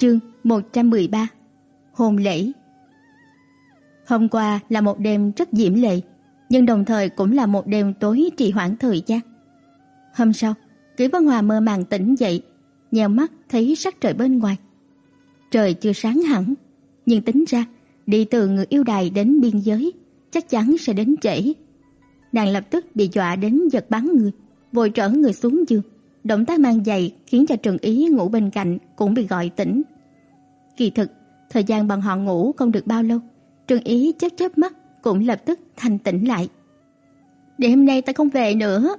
Chương 113 Hôn lễ Hôm qua là một đêm rất diễm lệ, nhưng đồng thời cũng là một đêm tối trì hoãn thời gian. Hôm sau, Kỷ Vân Hòa mơ màng tỉnh dậy, nheo mắt thấy sắc trời bên ngoài. Trời chưa sáng hẳn, nhưng tính ra đi từ người yêu đài đến biên giới chắc chắn sẽ đến trễ. Nàng lập tức bị dọa đến giật bắn người, vội trở người xuống giường. Động tác mang giày khiến cho Trừng Ý ngủ bên cạnh cũng bị gọi tỉnh. Kỳ thực, thời gian bọn họ ngủ không được bao lâu, Trừng Ý chớp chớp mắt cũng lập tức thanh tỉnh lại. "Đêm nay ta không về nữa."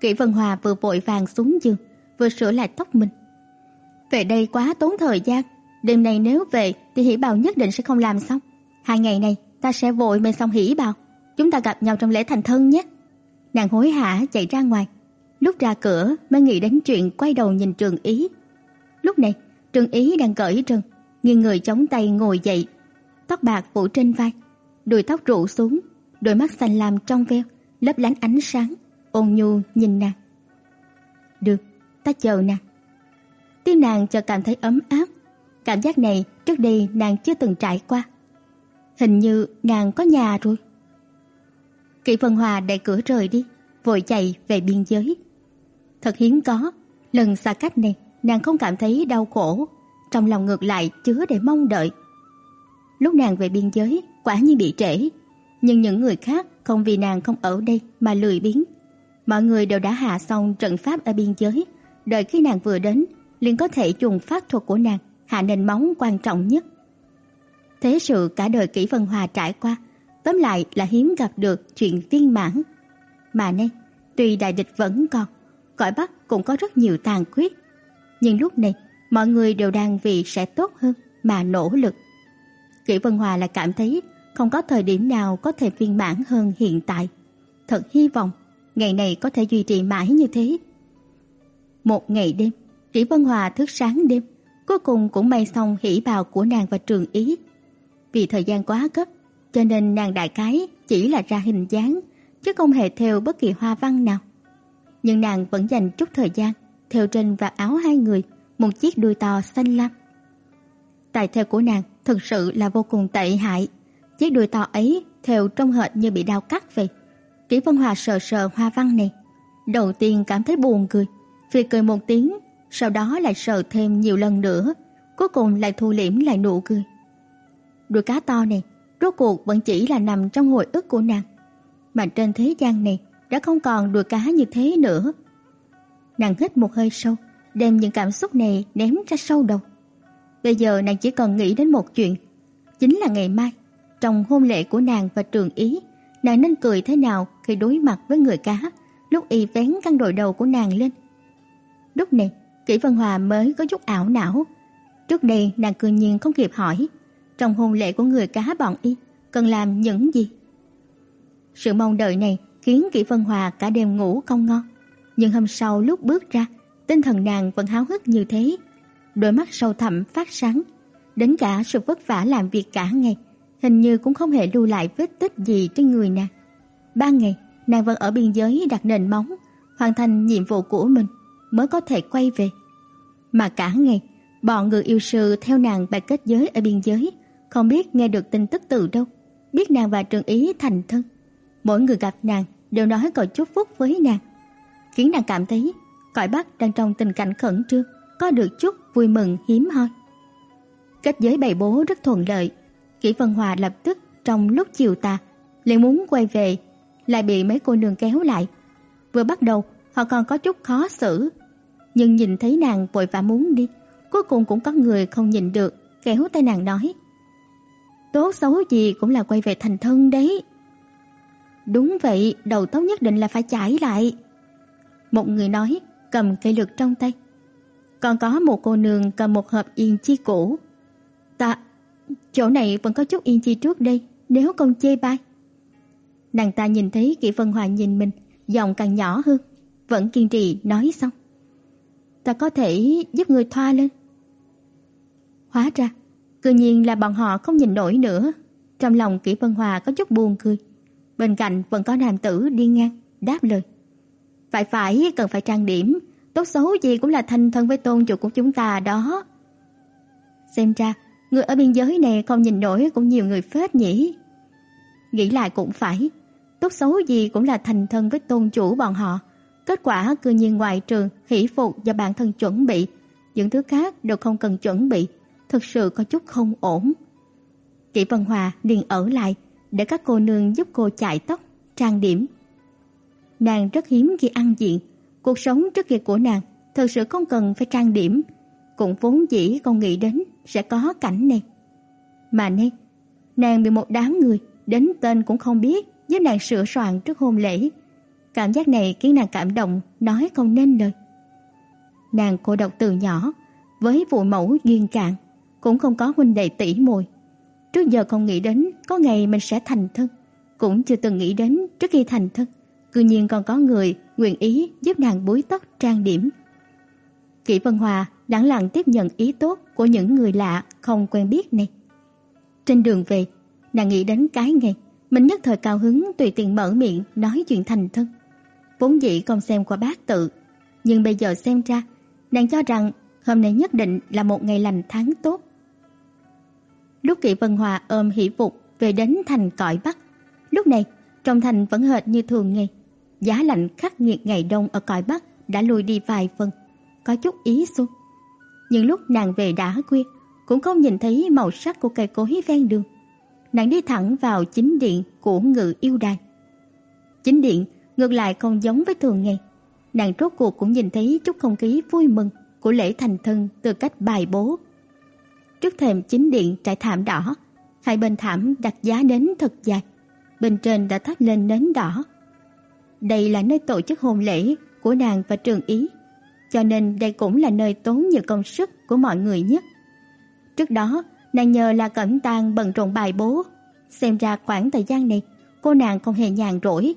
Kỷ Vân Hòa vừa vội vàng xuống giường, vừa sửa lại tóc mình. "Về đây quá tốn thời gian, đêm nay nếu về thì Hỉ Bào nhất định sẽ không làm xong. Hai ngày này ta sẽ vội bên xong Hỉ Bào, chúng ta gặp nhau trong lễ thành thân nhé." Nàng hối hả chạy ra ngoài, Lúc ra cửa mới nghĩ đến chuyện quay đầu nhìn Trường Ý. Lúc này, Trường Ý đang cởi trần, nghiêng người chống tay ngồi dậy, tóc bạc phủ trên vai, đuôi tóc rủ xuống, đôi mắt xanh lam trong veo, lấp lánh ánh sáng, ôn nhu nhìn nàng. "Được, ta chờ nàng." Tim nàng chợt cảm thấy ấm áp, cảm giác này trước đây nàng chưa từng trải qua. Hình như nàng có nhà rồi. Kỷ Vân Hòa đẩy cửa rời đi, vội chạy về biên giới. Thật hiếm có, lần xa cách này nàng không cảm thấy đau khổ, trong lòng ngược lại chứa đầy mong đợi. Lúc nàng về biên giới, quả nhiên bị trễ, nhưng những người khác không vì nàng không ở đây mà lười biếng. Mọi người đều đã hạ xong trận pháp ở biên giới, đợi khi nàng vừa đến, liền có thể dùng pháp thuật của nàng hạ nền móng quan trọng nhất. Thế sự cả đời Kỷ Vân Hòa trải qua, tóm lại là hiếm gặp được chuyện viên mãn. Mà nay, tuy đại địch vẫn còn, cõi Bắc cũng có rất nhiều tàn khuyết. Nhưng lúc này, mọi người đều đang vì sẽ tốt hơn mà nỗ lực. Kỷ Vân Hòa là cảm thấy không có thời điểm nào có thể viên mãn hơn hiện tại. Thật hy vọng ngày này có thể duy trì mãi như thế. Một ngày đêm, Kỷ Vân Hòa thức sáng đêm, cuối cùng cũng may xong hỉ bào của nàng và Trường Ý. Vì thời gian quá gấp, cho nên nàng đại cái chỉ là ra hình dáng, chứ không hề theo bất kỳ hoa văn nào nhưng nàng vẫn dành chút thời gian theo trên vạt áo hai người một chiếc đuôi to xanh lam. Tài theo của nàng thực sự là vô cùng tệ hại. Chiếc đuôi to ấy theo trông hệt như bị đau cắt vậy. Kỷ Vân Hòa sờ sờ hoa văn này, đầu tiên cảm thấy buồn cười, vì cười một tiếng, sau đó lại sờ thêm nhiều lần nữa, cuối cùng lại thu liễm lại nụ cười. Đuôi cá to này rốt cuộc vẫn chỉ là nằm trong hồi ức của nàng, mà trên thế gian này đã không còn đùa cá như thế nữa. Nàng hít một hơi sâu, đem những cảm xúc này ném ra sâu đầu. Bây giờ nàng chỉ cần nghĩ đến một chuyện, chính là ngày mai, trong hôn lễ của nàng và Trường Ý, nàng nên cười thế nào khi đối mặt với người cá, lúc y vén căn đội đầu của nàng lên. Lúc này, Kỷ Vân Hòa mới có chút ảo não. Trước đây nàng cư nhiên không kịp hỏi, trong hôn lễ của người cá bọn y cần làm những gì. Sự mong đợi này khiến Kỷ Vân Hòa cả đêm ngủ không ngon. Nhưng hôm sau lúc bước ra, tinh thần nàng vẫn háo hức như thế. Đôi mắt sâu thẳm phát sáng, đến cả sự vất vả làm việc cả ngày, hình như cũng không hề lưu lại vết tích gì trên người nàng. Ba ngày, nàng vẫn ở biên giới đặt nền móng, hoàn thành nhiệm vụ của mình mới có thể quay về. Mà cả ngày, bọn người yêu sư theo nàng bài kết giới ở biên giới, không biết nghe được tin tức từ đâu, biết nàng và Trường Ý thành thân. Mỗi người gặp nàng đều nói câu chúc phúc với nàng, khiến nàng cảm thấy cõi Bắc đang trong tình cảnh khẩn trương, có được chút vui mừng hiếm hoi. Kết giới bày bố rất thuận lợi, Kỷ Vân Hòa lập tức trong lúc chiều tà liền muốn quay về, lại bị mấy cô nương kéo lại. Vừa bắt đầu, họ còn có chút khó xử, nhưng nhìn thấy nàng vội vã muốn đi, cuối cùng cũng có người không nhịn được, kéo tay nàng nói: "Tốt xấu gì cũng là quay về thành thân đấy." Đúng vậy, đầu tóc nhất định là phải chải lại. Một người nói, cầm cây lược trong tay. Còn có một cô nương cầm một hộp yên chi cũ. Ta, chỗ này vẫn có chút yên chi trước đây, nếu không chê bai. Nàng ta nhìn thấy Kỷ Vân Hòa nhìn mình, giọng càng nhỏ hơn, vẫn kiên trì nói xong. Ta có thể giúp người thoa lên. Hóa ra, cư nhiên là bọn họ không nhìn nổi nữa. Trong lòng Kỷ Vân Hòa có chút buồn cười. Bên cạnh vẫn có nam tử đi ngang, đáp lời. Phải phải, cần phải trang điểm, tốt xấu gì cũng là thanh thân với tôn chủ của chúng ta đó. Xem ra, người ở biên giới này không nhìn nổi cũng nhiều người phết nhỉ. Nghĩ lại cũng phải, tốt xấu gì cũng là thành thân với tôn chủ bọn họ. Kết quả cư nhiên ngoài trường, hỷ phục và bản thân chuẩn bị, những thứ khác đều không cần chuẩn bị, thực sự có chút không ổn. Kỷ Vân Hòa liền ở lại để các cô nương giúp cô chải tóc, trang điểm. Nàng rất hiếm khi ăn diện, cuộc sống trước kia của nàng thực sự không cần phải trang điểm, cũng vốn dĩ không nghĩ đến sẽ có cảnh này. Mà nay, nàng bị một đám người đến tên cũng không biết giúp nàng sửa soạn trước hôn lễ. Cảm giác này khiến nàng cảm động nói không nên lời. Nàng cô độc từ nhỏ, với phụ mẫu duyên cạn, cũng không có huynh đệ tỷ muội. Trước giờ không nghĩ đến có ngày mình sẽ thành thân, cũng chưa từng nghĩ đến trước khi thành thân, cư nhiên còn có người nguyện ý giúp nàng búi tóc trang điểm. Kỷ Vân Hòa lặng lặng tiếp nhận ý tốt của những người lạ không quen biết này. Trên đường về, nàng nghĩ đến cái ngày mình nhất thời cao hứng tùy tiện mở miệng nói chuyện thành thân. Vốn dĩ còn xem qua bát tự, nhưng bây giờ xem ra, nàng cho rằng hôm nay nhất định là một ngày lành tháng tốt. Lúc Kỷ Vân Hòa ôm hỷ phục về đến thành cõi Bắc, lúc này trong thành vẫn hệt như thường ngày. Giá lạnh khắc nghiệt ngày đông ở cõi Bắc đã lùi đi vài phần, có chút ý xuân. Nhưng lúc nàng về đã khuya, cũng không nhìn thấy màu sắc của cây cối ven đường. Nàng đi thẳng vào chính điện của Ngự Yêu Đài. Chính điện ngược lại không giống với thường ngày. Nàng rốt cuộc cũng nhìn thấy chút không khí vui mừng của lễ thành thân từ cách bài bố. Trước thềm chính điện trải thảm đỏ, hai bên thảm đặt giá nến thật dài, bên trên đã thắp lên nến đỏ. Đây là nơi tổ chức hôn lễ của nàng và Trường Ý, cho nên đây cũng là nơi tốn nhiều công sức của mọi người nhất. Trước đó, nàng nhờ là Cẩm Tang bận rộn bài bố, xem ra khoảng thời gian này cô nàng không hề nhàn rỗi,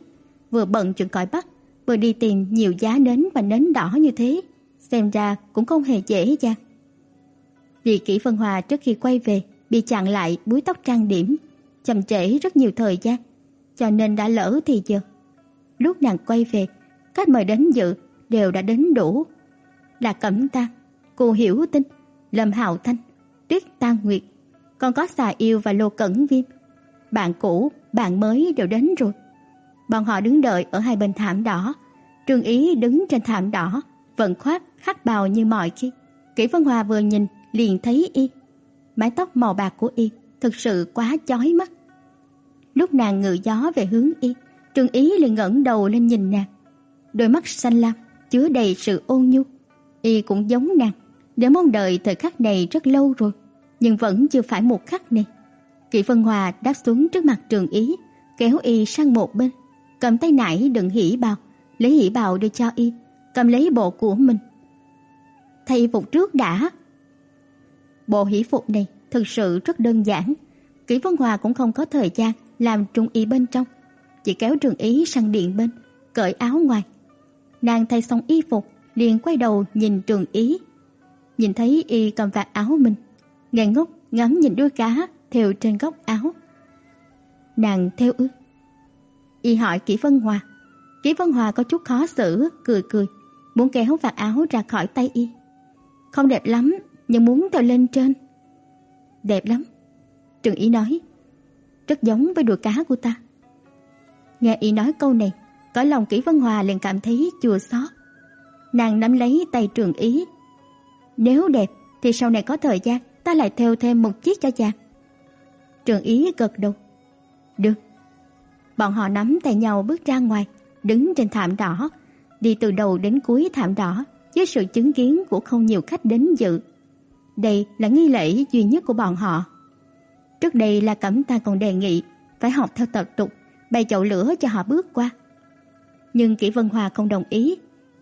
vừa bận chuyện cõi Bắc, vừa đi tìm nhiều giá nến và nến đỏ như thế, xem ra cũng không hề dễ dàng. Vì Kỷ Vân Hòa trước khi quay về bị chặn lại búi tóc trang điểm, chậm trễ rất nhiều thời gian, cho nên đã lỡ thì giờ. Lúc nàng quay về, khách mời đến dự đều đã đến đủ. Là Cẩm ta cô Hiểu Tinh, Lâm Hạo Thanh, Tuyết tam Nguyệt, còn có Xà Yêu và Lô Cẩn Viêm. Bạn cũ, bạn mới đều đến rồi. Bọn họ đứng đợi ở hai bên thảm đỏ. Trương Ý đứng trên thảm đỏ, vận khoác khắc bào như mọi khi. Kỷ Vân Hòa vừa nhìn liền thấy y. Mái tóc màu bạc của y thực sự quá chói mắt. Lúc nàng ngự gió về hướng y, Trương Ý liền ngẩng đầu lên nhìn nàng. Đôi mắt xanh lam chứa đầy sự ôn nhu. Y cũng giống nàng, đã mong đợi thời khắc này rất lâu rồi, nhưng vẫn chưa phải một khắc này. Kỷ Vân Hòa đáp xuống trước mặt Trường Ý, kéo y sang một bên, cầm tay nải đựng hỉ bào, lấy hỉ bào đưa cho y, cầm lấy bộ của mình. Thay phục trước đã. Bộ hỷ phục này thực sự rất đơn giản, Kỷ Vân Hòa cũng không có thời gian làm trung y bên trong, chỉ kéo Trường Ý sang điện bên, cởi áo ngoài. Nàng thay xong y phục, liền quay đầu nhìn Trường Ý. Nhìn thấy y cầm vạt áo mình, ngây ngốc ngắm nhìn đuôi cá thều trên góc áo. Nàng theo ư? Y hỏi Kỷ Vân Hòa. Kỷ Vân Hòa có chút khó xử, cười cười, muốn kéo vạt áo ra khỏi tay y. Không đẹp lắm, nhưng muốn theo lên trên. Đẹp lắm. Trường Ý nói, rất giống với đùa cá của ta. Nghe y nói câu này, cõi lòng Kỷ Vân Hòa liền cảm thấy chua xót. Nàng nắm lấy tay Trường Ý. Nếu đẹp thì sau này có thời gian ta lại theo thêm một chiếc cho chàng. Trường Ý gật đầu. Được. Bọn họ nắm tay nhau bước ra ngoài, đứng trên thảm đỏ, đi từ đầu đến cuối thảm đỏ với sự chứng kiến của không nhiều khách đến dự. Đây là nghi lễ duy nhất của bọn họ. Trước đây là Cẩm Ta còn đề nghị phải học theo tập tục, bày chậu lửa cho họ bước qua. Nhưng Kỷ Vân Hòa không đồng ý.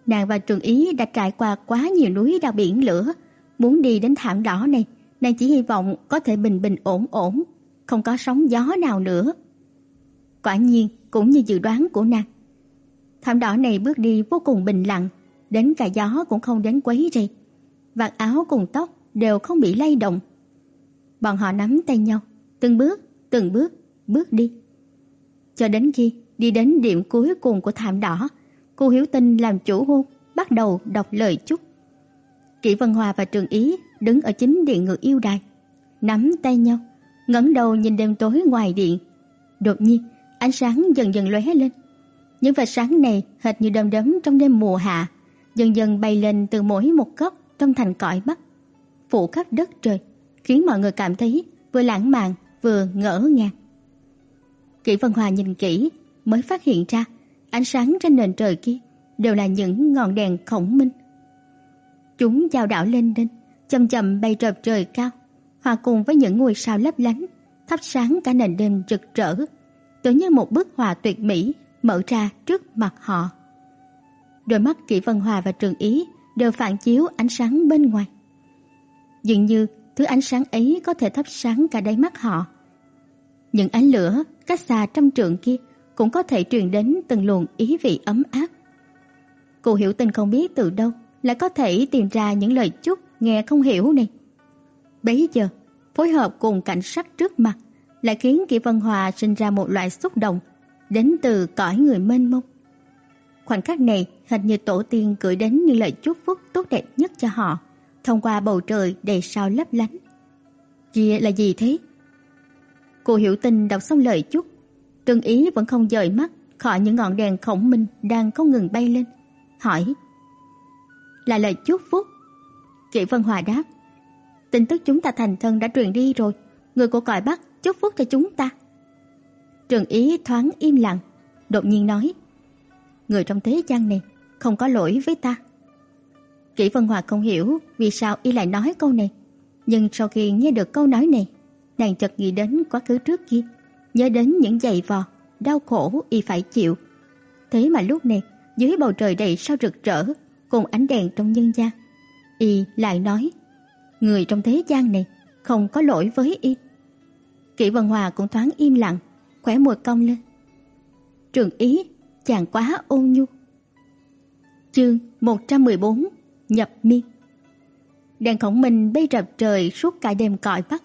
Nàng và Trường Ý đã trải qua quá nhiều núi đao biển lửa, muốn đi đến thảm đỏ này, nàng chỉ hy vọng có thể bình bình ổn ổn, không có sóng gió nào nữa. Quả nhiên, cũng như dự đoán của nàng. Thảm đỏ này bước đi vô cùng bình lặng, đến cả gió cũng không đến quấy rầy. Vạt áo cùng tóc đều không bị lay động. Bọn họ nắm tay nhau, từng bước, từng bước, bước đi. Cho đến khi đi đến điểm cuối cùng của thảm đỏ, cô Hiếu Tinh làm chủ hôn, bắt đầu đọc lời chúc. Kỷ Vân Hòa và Trường Ý đứng ở chính điện ngự yêu đài, nắm tay nhau, ngẩng đầu nhìn đêm tối ngoài điện. Đột nhiên, ánh sáng dần dần lóe lên. Những vệt sáng này hệt như đom đóm trong đêm mùa hạ, dần dần bay lên từ mỗi một góc trong thành cõi Bắc, phủ khắp đất trời, khiến mọi người cảm thấy vừa lãng mạn vừa ngỡ ngàng. Kỷ Vân Hòa nhìn kỹ mới phát hiện ra ánh sáng trên nền trời kia đều là những ngọn đèn khổng minh. Chúng giao đảo lên lên chậm chậm bay trợp trời cao, hòa cùng với những ngôi sao lấp lánh, thắp sáng cả nền đêm rực rỡ, tự như một bức họa tuyệt mỹ mở ra trước mặt họ. Đôi mắt Kỷ Vân Hòa và Trường Ý đều phản chiếu ánh sáng bên ngoài. Dường như thứ ánh sáng ấy có thể thắp sáng cả đáy mắt họ. Những ánh lửa cách xa trăm trượng kia cũng có thể truyền đến từng luồng ý vị ấm áp. Cô hiểu tình không biết từ đâu lại có thể tìm ra những lời chúc nghe không hiểu này. Bấy giờ, phối hợp cùng cảnh sắc trước mặt lại khiến Kỷ Vân Hòa sinh ra một loại xúc động đến từ cõi người mênh mông. Khoảnh khắc này hình như tổ tiên gửi đến những lời chúc phúc tốt đẹp nhất cho họ thông qua bầu trời đầy sao lấp lánh. Kia là gì thế? Cô hiểu tình đọc xong lời chúc, Trừng Ý vẫn không rời mắt khỏi những ngọn đèn khổng minh đang không ngừng bay lên, hỏi: "Là lời chúc phúc?" Kỷ Vân Hòa đáp: "Tin tức chúng ta thành thân đã truyền đi rồi, người của cõi Bắc chúc phúc cho chúng ta." Trừng Ý thoáng im lặng, đột nhiên nói: "Người trong thế gian này không có lỗi với ta." Kỷ Vân Hòa không hiểu vì sao y lại nói câu này, nhưng sau khi nghe được câu nói này, nàng chợt nghĩ đến quá khứ trước kia, nhớ đến những giày vò, đau khổ y phải chịu. Thế mà lúc này, dưới bầu trời đầy sao rực rỡ, cùng ánh đèn trong nhân gian, y lại nói: "Người trong thế gian này không có lỗi với y." Kỷ Vân Hòa cũng thoáng im lặng, khóe môi cong lên. Trường ý, chàng quá ôn nhu. Chương 114 nhập miên. Đèn khổng minh bay rập trời suốt cả đêm cõi Bắc.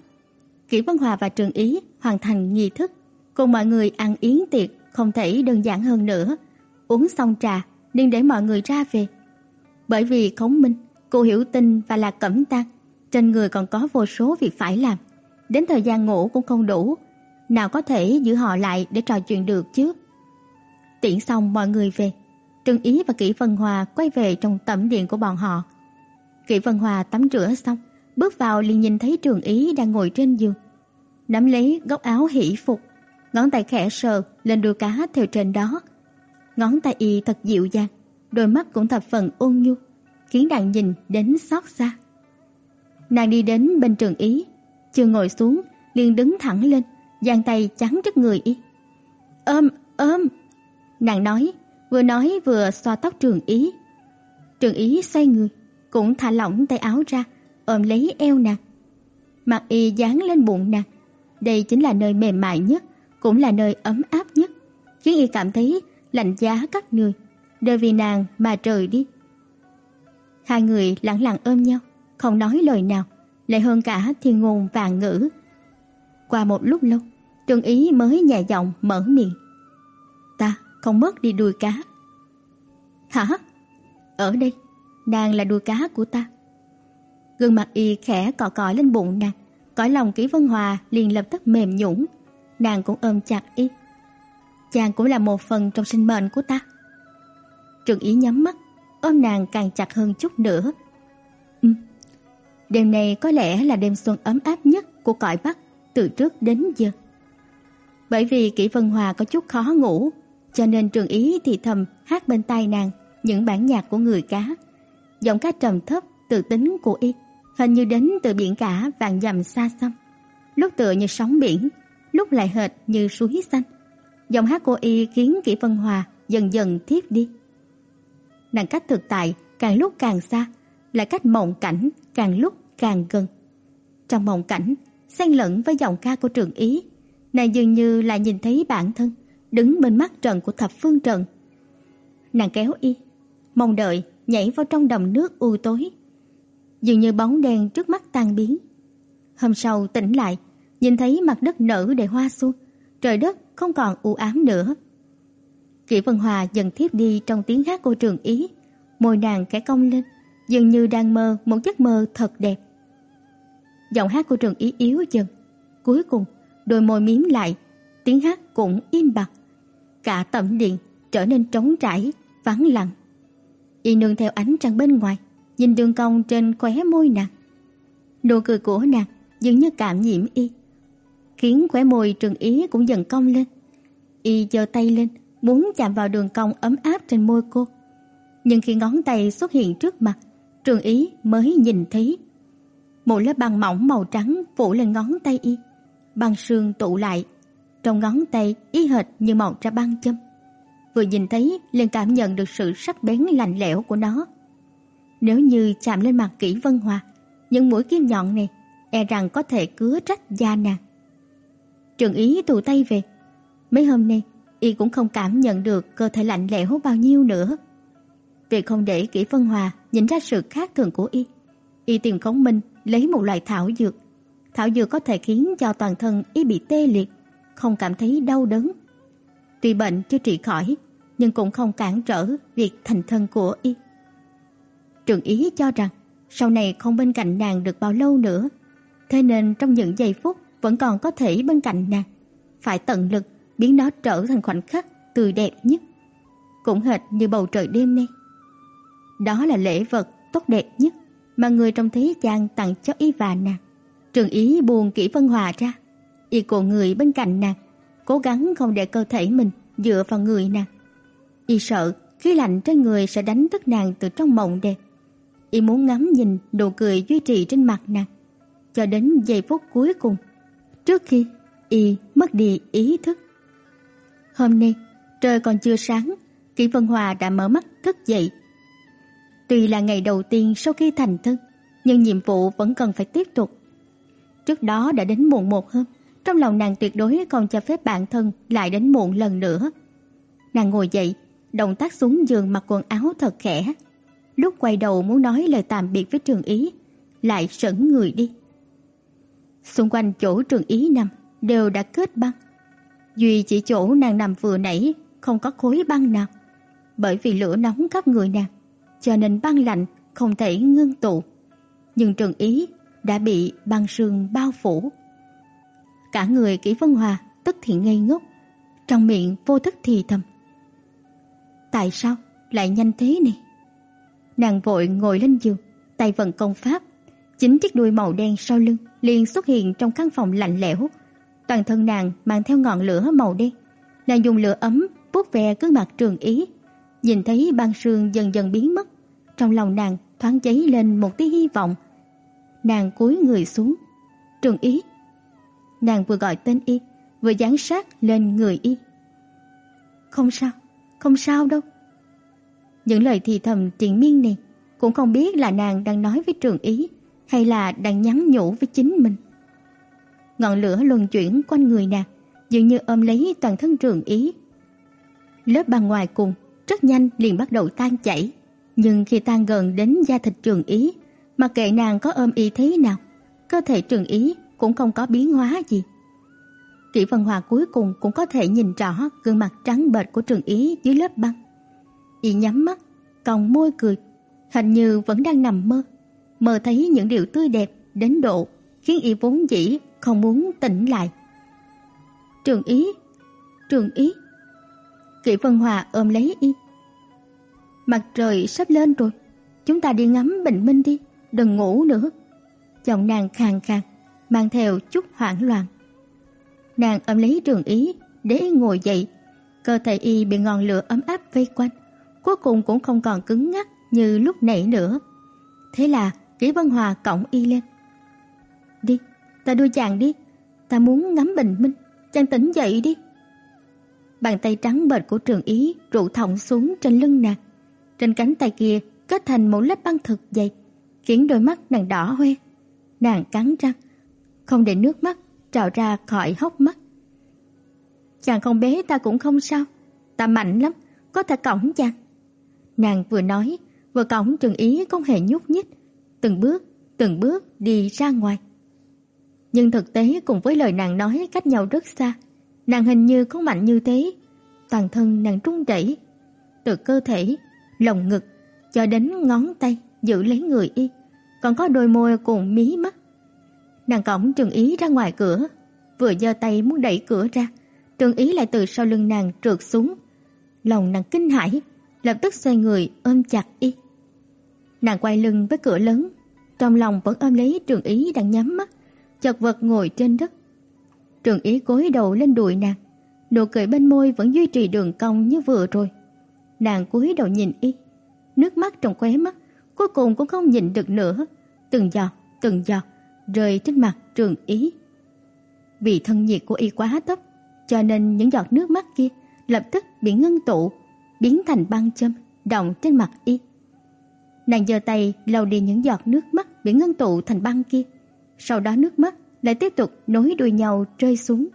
Kỷ Văn Hòa và Trường Ý hoàn thành nghi thức, cùng mọi người ăn yến tiệc không thể đơn giản hơn nữa. Uống xong trà, nên để mọi người ra về. Bởi vì khổng minh, cô hiểu tin và là cẩm tang, trên người còn có vô số việc phải làm. Đến thời gian ngủ cũng không đủ, nào có thể giữ họ lại để trò chuyện được chứ. Tiễn xong mọi người về, Trương Ý và Kỷ Vân Hòa quay về trong tẩm điện của bọn họ. Kỷ Vân Hòa tắm rửa xong, bước vào liền nhìn thấy Trường Ý đang ngồi trên giường. Nắm lấy góc áo hỷ phục, ngón tay khẽ sờ lên đuôi cá theo trên đó. Ngón tay y thật dịu dàng, đôi mắt cũng thập phần ôn nhu, khiến nàng nhìn đến xót xa. Nàng đi đến bên Trường Ý, chưa ngồi xuống, liền đứng thẳng lên, giang tay chắn trước người y. "Ôm, ôm." Nàng nói, vừa nói vừa xoa tóc Trường Ý. Trường Ý xoay người, cũng thả lỏng tay áo ra, ôm lấy eo nàng. Mặt y dán lên bụng nàng. Đây chính là nơi mềm mại nhất, cũng là nơi ấm áp nhất, khiến y cảm thấy lạnh giá các người, đời vì nàng mà trời đi. Hai người lặng lặng ôm nhau, không nói lời nào, lại hơn cả thiên ngôn vàng ngữ. Qua một lúc lâu, Trường Ý mới nhẹ giọng mở miệng. Ta không mất đi đuôi cá. Hả? Ở đây, nàng là đuôi cá của ta. Gương mặt y khẽ cọ cọ lên bụng nàng, cõi lòng Kỷ Vân Hòa liền lập tức mềm nhũn, nàng cũng ôm chặt y. Chàng cũng là một phần trong sinh mệnh của ta. Trường Ý nhắm mắt, ôm nàng càng chặt hơn chút nữa. Ừ. Đêm này có lẽ là đêm xuân ấm áp nhất của cõi Bắc từ trước đến giờ. Bởi vì Kỷ Vân Hòa có chút khó ngủ, cho nên Trường Ý thì thầm hát bên tai nàng những bản nhạc của người cá. Giọng ca trầm thấp, tự tính của y, hình như đến từ biển cả vàng dặm xa xăm. Lúc tựa như sóng biển, lúc lại hệt như suối xanh. Giọng hát của y khiến Kỷ Vân Hòa dần dần thiếp đi. Nàng cách thực tại càng lúc càng xa, lại cách mộng cảnh càng lúc càng gần. Trong mộng cảnh, xen lẫn với giọng ca của Trường Ý, nàng dường như lại nhìn thấy bản thân đứng bên mắt trận của thập phương trận. Nàng kéo y, mong đợi nhảy vào trong đầm nước u tối. Dường như bóng đen trước mắt tan biến. Hôm sau tỉnh lại, nhìn thấy mặt đất nở đầy hoa xuân, trời đất không còn u ám nữa. Kỷ Vân Hòa dần thiếp đi trong tiếng hát của Trường Ý, môi nàng khẽ cong lên, dường như đang mơ một giấc mơ thật đẹp. Giọng hát của Trần Ý yếu dần, cuối cùng đôi môi mím lại, tiếng hát cũng im bặt. Cả tẩm điện trở nên trống trải, vắng lặng. Y nương theo ánh trăng bên ngoài, nhìn đường cong trên khóe môi nàng. Nụ cười của nàng dường như cảm nhiễm y, khiến khóe môi Trừng Ý cũng dần cong lên. Y giơ tay lên, muốn chạm vào đường cong ấm áp trên môi cô. Nhưng khi ngón tay xuất hiện trước mặt, Trừng Ý mới nhìn thấy một lớp băng mỏng màu trắng phủ lên ngón tay y, băng sương tụ lại, trong ngón tay y hệt như mọc ra băng châm. Vừa nhìn thấy liền cảm nhận được sự sắc bén lạnh lẽo của nó. Nếu như chạm lên mặt Kỷ Vân Hòa, những mũi kim nhọn này e rằng có thể cứa rách da nàng. Trường Ý tụ tay về. Mấy hôm nay, y cũng không cảm nhận được cơ thể lạnh lẽo bao nhiêu nữa. Vì không để Kỷ Vân Hòa nhìn ra sự khác thường của y, y tìm Khổng Minh lấy một loại thảo dược. Thảo dược có thể khiến cho toàn thân y bị tê liệt, không cảm thấy đau đớn. Tuy bệnh chưa trị khỏi, nhưng cũng không cản trở việc thành thân của y. Trường Ý cho rằng sau này không bên cạnh nàng được bao lâu nữa, thế nên trong những giây phút vẫn còn có thể bên cạnh nàng, phải tận lực biến nó trở thành khoảnh khắc tươi đẹp nhất, cũng hệt như bầu trời đêm nay. Đó là lễ vật tốt đẹp nhất mà người trong thế gian tặng cho y và nàng. Trường Ý buồn kỹ Vân Hòa ra, y cổ người bên cạnh nàng, cố gắng không để cơ thể mình dựa vào người nàng. Y sợ khí lạnh trên người sẽ đánh thức nàng từ trong mộng đẹp. Y muốn ngắm nhìn nụ cười duy trì trên mặt nàng cho đến giây phút cuối cùng trước khi y mất đi ý thức. Hôm nay, trời còn chưa sáng, Kỷ Vân Hòa đã mở mắt thức dậy. Tuy là ngày đầu tiên sau khi thành thân, nhưng nhiệm vụ vẫn cần phải tiếp tục. Trước đó đã đến muộn một hôm, trong lòng nàng tuyệt đối không cho phép bản thân lại đến muộn lần nữa. Nàng ngồi dậy, động tác xuống giường mặc quần áo thật khẽ. Lúc quay đầu muốn nói lời tạm biệt với Trường Ý, lại sững người đi. Xung quanh chỗ Trường Ý nằm đều đã kết băng. Duy chỉ chỗ nàng nằm vừa nãy không có khối băng nào, bởi vì lửa nóng khắp người nàng, cho nên băng lạnh không thể ngưng tụ. Nhưng Trường Ý đã bị băng sương bao phủ. Cả người Kỷ Vân Hòa tức thì ngây ngốc, trong miệng vô thức thì thầm. Tại sao lại nhanh thế này? Nàng vội ngồi lên giường, tay vận công pháp, chính chiếc đuôi màu đen sau lưng liền xuất hiện trong căn phòng lạnh lẽo. Toàn thân nàng mang theo ngọn lửa màu đen. Nàng dùng lửa ấm vuốt ve cứ mặt Trường Ý, nhìn thấy băng sương dần dần biến mất, trong lòng nàng thoáng cháy lên một tia hy vọng. Nàng cúi người xuống, "Trường Ý." Nàng vừa gọi tên y, vừa dán sát lên người y. "Không sao, không sao đâu." Những lời thì thầm triền miên này cũng không biết là nàng đang nói với Trường Ý hay là đang nhắn nhủ với chính mình. Ngọn lửa luân chuyển quanh người nàng, dường như ôm lấy toàn thân Trường Ý. Lớp băng ngoài cùng rất nhanh liền bắt đầu tan chảy, nhưng khi tan gần đến da thịt Trường Ý, mặc kệ nàng có ôm y thế nào, cơ thể Trường Ý cũng không có biến hóa gì. Kỷ Vân Hòa cuối cùng cũng có thể nhìn rõ gương mặt trắng bệch của Trường Ý dưới lớp băng. Y nhắm mắt, cong môi cười, hình như vẫn đang nằm mơ, mơ thấy những điều tươi đẹp đến độ khiến y vốn dĩ không muốn tỉnh lại. Trường Ý, Trường Ý. Kỷ Vân Hòa ôm lấy y. Mặt trời sắp lên rồi, chúng ta đi ngắm bình minh đi, đừng ngủ nữa. Giọng nàng khàn khàn, mang theo chút hoảng loạn. Nàng ôm lấy Trường Ý để y ngồi dậy, cơ thể y bị ngọn lửa ấm áp vây quanh cuối cùng cũng không còn cứng ngắc như lúc nãy nữa. Thế là Kỷ Vân Hòa cõng y lên. "Đi, ta đưa chàng đi, ta muốn ngắm bình minh, chàng tỉnh dậy đi." Bàn tay trắng bệch của Trường Ý trụ thõng xuống trên lưng nàng. Trên cánh tay kia kết thành một lớp băng thực dày, khiến đôi mắt nàng đỏ hoe. Nàng cắn răng, không để nước mắt trào ra khỏi hốc mắt. "Chàng không bế ta cũng không sao, ta mạnh lắm, có thể cõng chàng." Nàng vừa nói, vừa cõng Trừng Ý không hề nhúc nhích, từng bước, từng bước đi ra ngoài. Nhưng thực tế cùng với lời nàng nói cách nhau rất xa, nàng hình như không mạnh như thế, toàn thân nàng run rẩy, từ cơ thể, lồng ngực cho đến ngón tay giữ lấy người y, còn có đôi môi cùng mí mắt. Nàng cõng Trường Ý ra ngoài cửa, vừa giơ tay muốn đẩy cửa ra, Trường Ý lại từ sau lưng nàng trượt xuống. Lòng nàng kinh hãi, lập tức xoay người ôm chặt y. Nàng quay lưng với cửa lớn, trong lòng vẫn ôm lấy Trường Ý đang nhắm mắt, chật vật ngồi trên đất. Trường Ý cúi đầu lên đùi nàng, nụ cười bên môi vẫn duy trì đường cong như vừa rồi. Nàng cúi đầu nhìn y, nước mắt trong khóe mắt cuối cùng cũng không nhịn được nữa, từng giọt, từng giọt rơi trên mặt Trường Ý. Vì thân nhiệt của y quá thấp, cho nên những giọt nước mắt kia lập tức bị ngưng tụ, biến thành băng châm đọng trên mặt y. Nàng giơ tay lau đi những giọt nước mắt bị ngưng tụ thành băng kia, sau đó nước mắt lại tiếp tục nối đuôi nhau rơi xuống.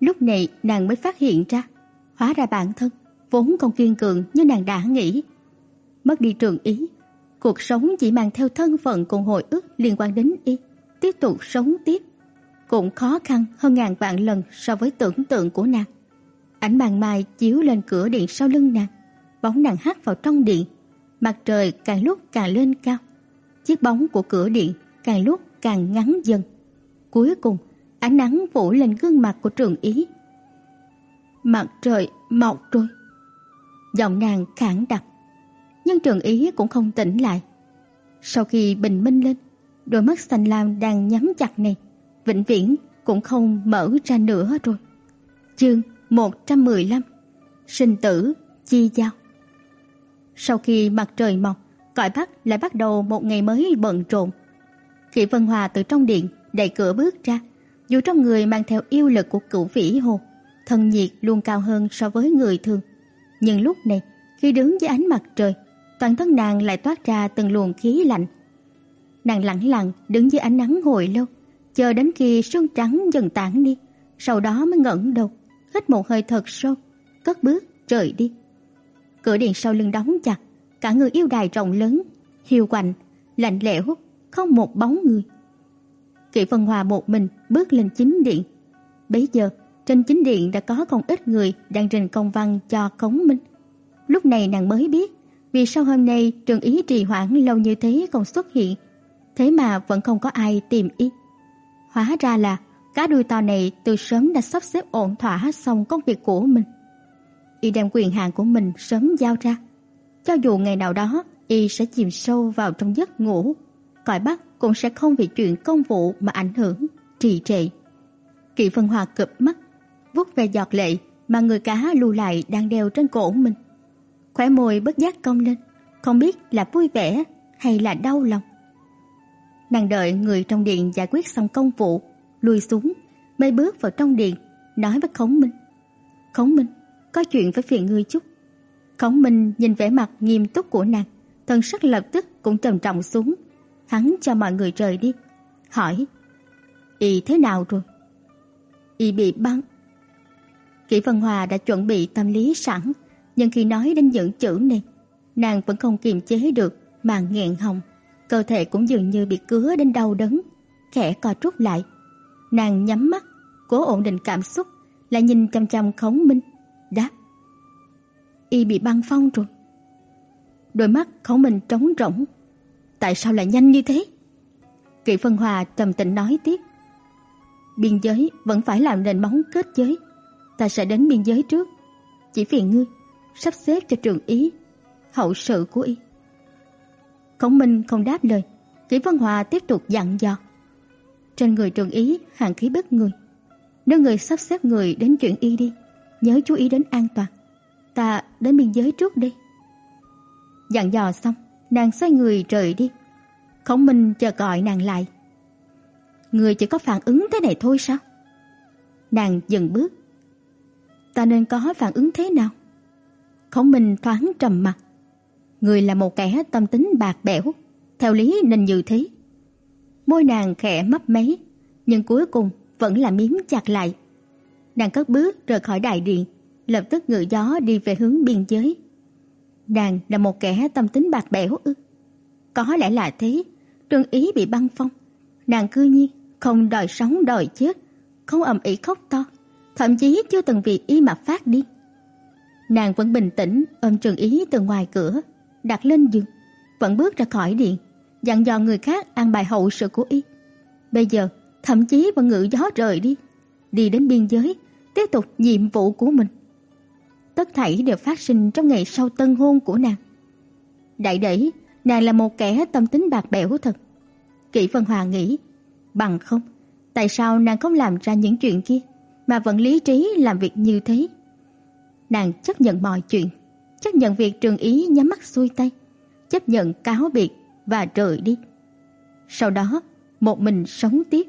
Lúc này nàng mới phát hiện ra, hóa ra bản thân vốn không kiên cường như nàng đã nghĩ. Mất đi trường ý, cuộc sống chỉ mang theo thân phận cùng hồi ức liên quan đến y, tiếp tục sống tiếp cũng khó khăn hơn ngàn vạn lần so với tưởng tượng của nàng. Ánh bàn mai chiếu lên cửa điện sau lưng nàng, bóng nàng hắt vào trong điện, mặt trời càng lúc càng lên cao. Chiếc bóng của cửa điện càng lúc càng ngắn dần. Cuối cùng, ánh nắng phủ lên gương mặt của Trường Ý. Mặt trời mọc rồi. Giọng nàng khản đặc, nhưng Trường Ý cũng không tỉnh lại. Sau khi bình minh lên, đôi mắt xanh lam đang nhắm chặt này, vĩnh viễn cũng không mở ra nữa rồi. Chương 115 Sinh tử chi giao Sau khi mặt trời mọc, cõi Bắc lại bắt đầu một ngày mới bận rộn. Kỷ Vân Hòa từ trong điện đẩy cửa bước ra, dù trong người mang theo yêu lực của cửu vĩ hồ, thân nhiệt luôn cao hơn so với người thường. Nhưng lúc này, khi đứng dưới ánh mặt trời, toàn thân nàng lại toát ra từng luồng khí lạnh. Nàng lặng lặng đứng dưới ánh nắng hồi lâu, chờ đến khi sương trắng dần tản đi, sau đó mới ngẩng đầu, hít một hơi thật sâu, cất bước rời đi. Cửa điện sau lưng đóng chặt, cả người yêu đài rộng lớn, hiu quạnh, lạnh lẽo, không một bóng người. Kỷ Vân Hòa một mình bước lên chính điện. Bấy giờ, trên chính điện đã có không ít người đang trình công văn cho Cống Minh. Lúc này nàng mới biết vì sao hôm nay trường ý trì hoãn lâu như thế còn xuất hiện, thế mà vẫn không có ai tìm y. Hóa ra là cá đuôi to này từ sớm đã sắp xếp ổn thỏa xong công việc của mình. Y đem quyền hạn của mình sớm giao ra. Cho dù ngày nào đó y sẽ chìm sâu vào trong giấc ngủ, cõi Bắc cũng sẽ không vì chuyện công vụ mà ảnh hưởng, trì trệ. Kỵ Vân Hòa cụp mắt, vuốt về giọt lệ mà người cá lưu lại đang đeo trên cổ mình. Khóe môi bất giác cong lên, không biết là vui vẻ hay là đau lòng. Nàng đợi người trong điện giải quyết xong công vụ, lùi xuống, mới bước vào trong điện, nói với Khổng Minh. Khổng Minh, có chuyện với phiền ngươi chút. Khổng Minh nhìn vẻ mặt nghiêm túc của nàng, thần sắc lập tức cũng trầm trọng xuống. Hắn cho mọi người rời đi, hỏi: "Y thế nào rồi?" "Y bị băng." Kỷ Vân Hòa đã chuẩn bị tâm lý sẵn, nhưng khi nói đến những chữ này, nàng vẫn không kiềm chế được mà nghẹn họng cơ thể cũng dường như bị cứa đến đau đớn, khẽ co rút lại. Nàng nhắm mắt, cố ổn định cảm xúc, lại nhìn chăm chăm Khống Minh, đáp: "Y bị băng phong rồi." Đôi mắt Khống Minh trống rỗng. "Tại sao lại nhanh như thế?" Kỷ Phân Hòa trầm tĩnh nói tiếp: "Biên giới vẫn phải làm nền móng kết giới, ta sẽ đến biên giới trước, chỉ phiền ngươi sắp xếp cho trường ý hậu sự của y." Khổng Minh không đáp lời, Kỷ Vân Hòa tiếp tục dặn dò. Trên người Trường Ý hàng khí bất người, nếu người sắp xếp người đến chuyện y đi, nhớ chú ý đến an toàn. Ta đến biên giới trước đi. Dặn dò xong, nàng xoay người rời đi. Khổng Minh chờ gọi nàng lại. Người chỉ có phản ứng thế này thôi sao? Nàng dừng bước. Ta nên có phản ứng thế nào? Khổng Minh thoáng trầm mặt. Người là một kẻ tâm tính bạc bẽo, theo lý nên như thế. Môi nàng khẽ mấp máy, nhưng cuối cùng vẫn là miếm chặt lại. Nàng cất bước rời khỏi đại điện, lập tức ngự gió đi về hướng biên giới. Nàng là một kẻ tâm tính bạc bẽo ư? Có lẽ là thế, Trương Ý bị băng phong, nàng cư nhiên không đòi sống đòi chết, không ầm ĩ khóc to, thậm chí chưa từng vì y mà phát điên. Nàng vẫn bình tĩnh ôm Trương Ý từ ngoài cửa, đặt lên giường, vẫn bước ra khỏi điện, dặn dò người khác ăn bài hậu sự của y. Bây giờ, thậm chí vẫn ngự gió rời đi, đi đến biên giới, tiếp tục nhiệm vụ của mình. Tất thảy đều phát sinh trong ngày sau tân hôn của nàng. Đại đẩy, nàng là một kẻ tâm tính bạc bẽo thật. Kỷ Vân Hòa nghĩ, bằng không, tại sao nàng không làm ra những chuyện kia mà vẫn lý trí làm việc như thế? Nàng chấp nhận mọi chuyện, chấp nhận việc Trường Ý nhắm mắt xuôi tay, chấp nhận cáo biệt và rời đi. Sau đó, một mình sống tiếp.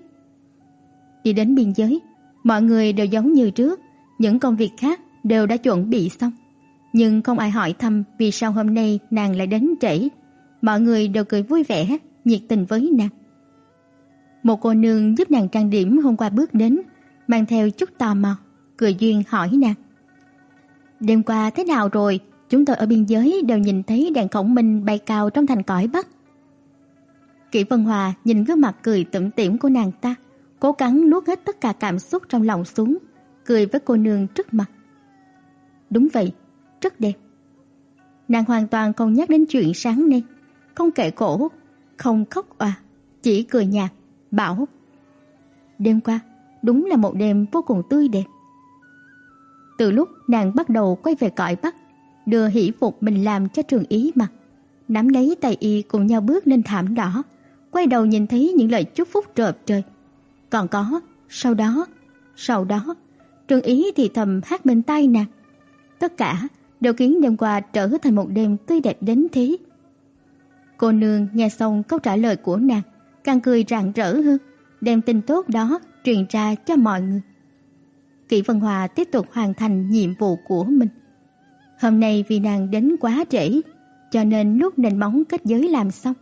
Đi đến biên giới, mọi người đều giống như trước, những công việc khác đều đã chuẩn bị xong, nhưng không ai hỏi thăm vì sao hôm nay nàng lại đến trễ. Mọi người đều cười vui vẻ, nhiệt tình với nàng. Một cô nương giúp nàng trang điểm hôm qua bước đến, mang theo chút tò mò, cười duyên hỏi nàng: "Đêm qua thế nào rồi? Chúng tôi ở biên giới đều nhìn thấy đèn khổng minh bay cao trong thành cõi Bắc." Kỷ Vân Hòa nhìn gương mặt cười tủm tỉm của nàng ta, cố gắng nuốt hết tất cả cảm xúc trong lòng xuống, cười với cô nương trước mặt. Đúng vậy, rất đẹp. Nàng hoàn toàn không nhắc đến chuyện sáng nay, không kể cổ, không khóc òa, chỉ cười nhạt, bảo: "Đêm qua đúng là một đêm vô cùng tươi đẹp." Từ lúc nàng bắt đầu quay về cõi Bắc, đưa hỷ phục mình làm cho Trường Ý mặc, nắm lấy tay y cùng nhau bước lên thảm đỏ, quay đầu nhìn thấy những lời chúc phúc trợp trời. Còn có, sau đó, sau đó, Trường Ý thì thầm hát bên tai nàng. Tất cả đều khiến đêm qua trở thành một đêm tươi đẹp đến thế. Cô nương nghe xong câu trả lời của nàng, càng cười rạng rỡ hơn, đem tin tốt đó truyền ra cho mọi người. Kỷ Vân Hòa tiếp tục hoàn thành nhiệm vụ của mình. Hôm nay vì nàng đến quá trễ, cho nên lúc nền móng kết giới làm xong,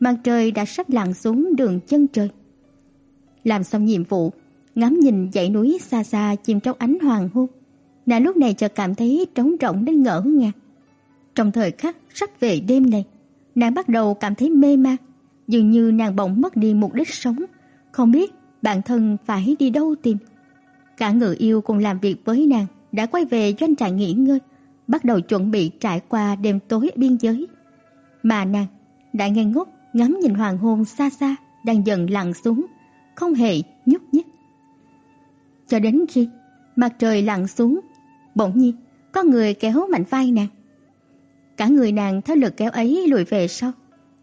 mặt trời đã sắp lặn xuống đường chân trời. Làm xong nhiệm vụ, ngắm nhìn dãy núi xa xa chìm trong ánh hoàng hôn, nàng lúc này chợt cảm thấy trống rỗng đến ngỡ ngàng. Trong thời khắc sắp về đêm này, nàng bắt đầu cảm thấy mê man, dường như nàng bỗng mất đi mục đích sống, không biết bản thân phải đi đâu tìm. Cả người yêu cùng làm việc với nàng đã quay về doanh trại nghỉ ngơi, bắt đầu chuẩn bị trải qua đêm tối biên giới. Mà nàng đã ngây ngốc ngắm nhìn hoàng hôn xa xa đang dần lặn xuống, không hề nhúc nhích. Cho đến khi mặt trời lặn xuống, bỗng nhiên có người kéo mạnh vai nàng. Cả người nàng theo lực kéo ấy lùi về sau.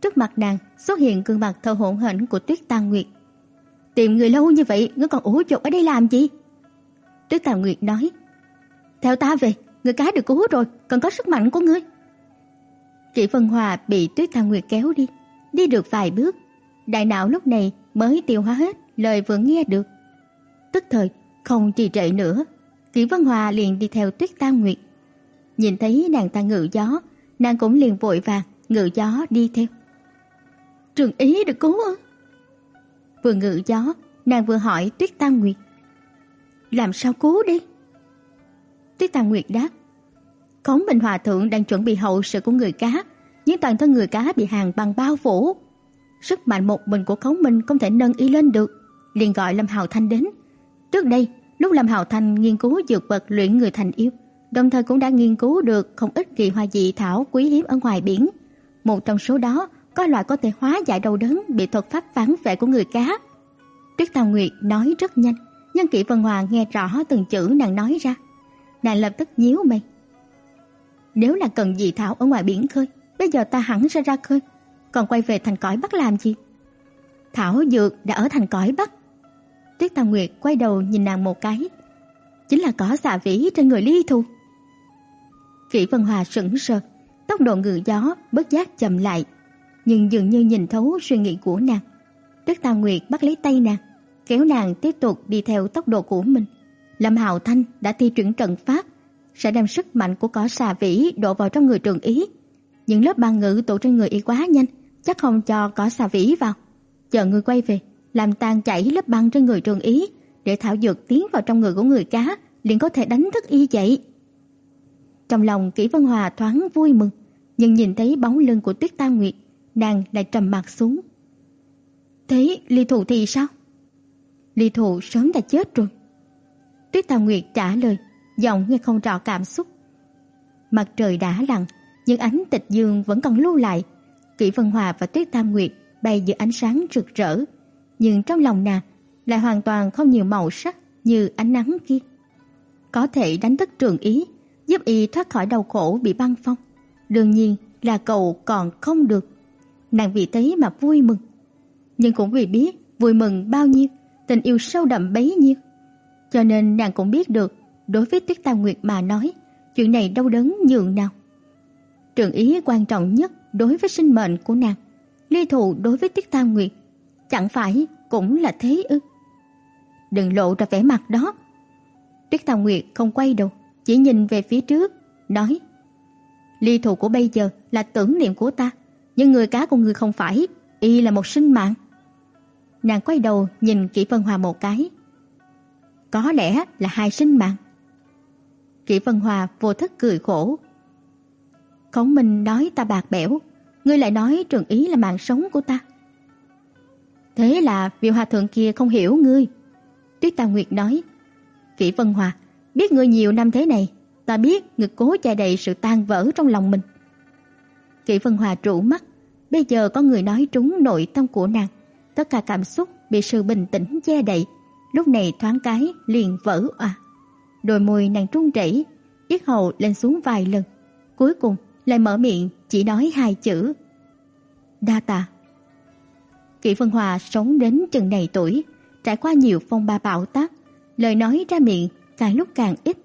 Trước mặt nàng xuất hiện gương mặt thở hổn hển của Tuyết Tang Nguyệt. "Tìm người lâu như vậy, ngươi còn ủ chột ở đây làm gì?" Tuyết Tang Nguyệt nói. "Theo ta về, người cá được cứu rồi, cần có sức mạnh của ngươi." Chị Vân Hòa bị Tuyết Tang Nguyệt kéo đi, đi được vài bước, đại não lúc này mới tiêu hóa hết lời vừa nghe được. Tức thời không trì trệ nữa, Kỷ Vân Hòa liền đi theo Tuyết Tang Nguyệt. Nhìn thấy nàng ta ngự gió, nàng cũng liền vội vàng ngự gió đi theo. Trường ý được cứu ư? Vừa ngự gió, nàng vừa hỏi Tuyết Tang Nguyệt. Làm sao cứu đi? Tuyết Tàng Nguyệt đáp. Khổng Bình Hòa Thượng đang chuẩn bị hậu sự của người cá, nhưng toàn thân người cá bị hàng băng bao phủ. Sức mạnh một mình của Khổng Minh không thể nâng y lên được, liền gọi Lâm Hào Thanh đến. Trước đây, lúc Lâm Hào Thanh nghiên cứu dược vật luyện người thành yêu, đồng thời cũng đã nghiên cứu được không ít kỳ hoa dị thảo quý hiếm ở ngoài biển. Một trong số đó có loại có thể hóa giải đau đớn bị thuật pháp phản vệ của người cá. Tuyết Tàng Nguyệt nói rất nhanh, nhưng Kỷ Vân hòa nghe rõ từng chữ nàng nói ra. Nàng lập tức nhíu mày. Nếu là cần dị thảo ở ngoài biển khơi, bây giờ ta hẳn sẽ ra khơi, còn quay về thành cõi Bắc làm gì? Thảo dược đã ở thành cõi Bắc. Tuyết Tào Nguyệt quay đầu nhìn nàng một cái. Chính là cỏ xà vĩ trên người Ly Thu. Kỷ Vân Hòa sững sờ, tốc độ ngự gió bất giác chậm lại, nhưng dường như nhìn thấu suy nghĩ của nàng. Tuyết Tào Nguyệt bắt lấy tay nàng, kéo nàng tiếp tục đi theo tốc độ của mình. Lâm Hạo Thanh đã thi chuyển trận pháp, sẽ đem sức mạnh của cỏ xà vĩ đổ vào trong người Trường Ý. Những lớp băng ngự tụ trên người y quá nhanh, chắc không cho cỏ xà vĩ vào. Chờ người quay về, làm tan chảy lớp băng trên người Trường Ý, để thảo dược tiến vào trong người của người cá, liền có thể đánh thức y dậy. Trong lòng Kỷ Vân Hòa thoáng vui mừng, nhưng nhìn thấy bóng lưng của Tuyết Tam Nguyệt, nàng lại trầm mặt xuống. Thế Ly Thụ thì sao? Ly Thụ sớm đã chết rồi. Tuyết Tam Nguyệt trả lời, giọng nghe không rõ cảm xúc. Mặt trời đã lặn, nhưng ánh tịch dương vẫn còn lưu lại. Kỷ Vân Hòa và Tuyết Tam Nguyệt bay giữa ánh sáng rực rỡ, nhưng trong lòng nàng lại hoàn toàn không nhiều màu sắc như ánh nắng kia. Có thể đánh thức Trường Ý, giúp y thoát khỏi đau khổ bị băng phong. Đương nhiên là cậu còn không được. Nàng vì thế mà vui mừng, nhưng cũng vì biết vui mừng bao nhiêu, tình yêu sâu đậm bấy nhiêu. Cho nên nàng cũng biết được, đối với Tuyết Tam Nguyệt mà nói, chuyện này đau đớn nhường nào. Trường ý quan trọng nhất đối với sinh mệnh của nàng, ly thù đối với Tuyết Tam Nguyệt, chẳng phải cũng là thế ư? Đừng lộ ra vẻ mặt đó. Tuyết Tam Nguyệt không quay đầu, chỉ nhìn về phía trước, nói: "Ly thù của bây giờ là tưởng niệm của ta, nhưng người cá của người không phải, y là một sinh mạng." Nàng quay đầu nhìn Kỷ Vân Hòa một cái. Có lẽ là hai sinh mạng. Kỷ Vân Hòa vô thức cười khổ. Khổng Minh nói ta bạc bẽo, ngươi lại nói trường ý là mạng sống của ta. Thế là vị hòa thượng kia không hiểu ngươi. Tuyết Tà Nguyệt nói, Kỷ Vân Hòa, biết ngươi nhiều năm thế này, ta biết ngực cố che đậy sự tan vỡ trong lòng mình. Kỷ Vân Hòa trụ mắt, bây giờ có người nói trúng nội tâm của nàng, tất cả cảm xúc bị sự bình tĩnh che đậy, lúc này thoáng cái liền vỡ òa. Đôi môi nàng trung chảy, yết hầu lên xuống vài lần, cuối cùng lại mở miệng chỉ nói hai chữ: "Đa tạ." Kỷ Vân Hòa sống đến chừng này tuổi, trải qua nhiều phong ba bão táp, lời nói ra miệng càng lúc càng ít,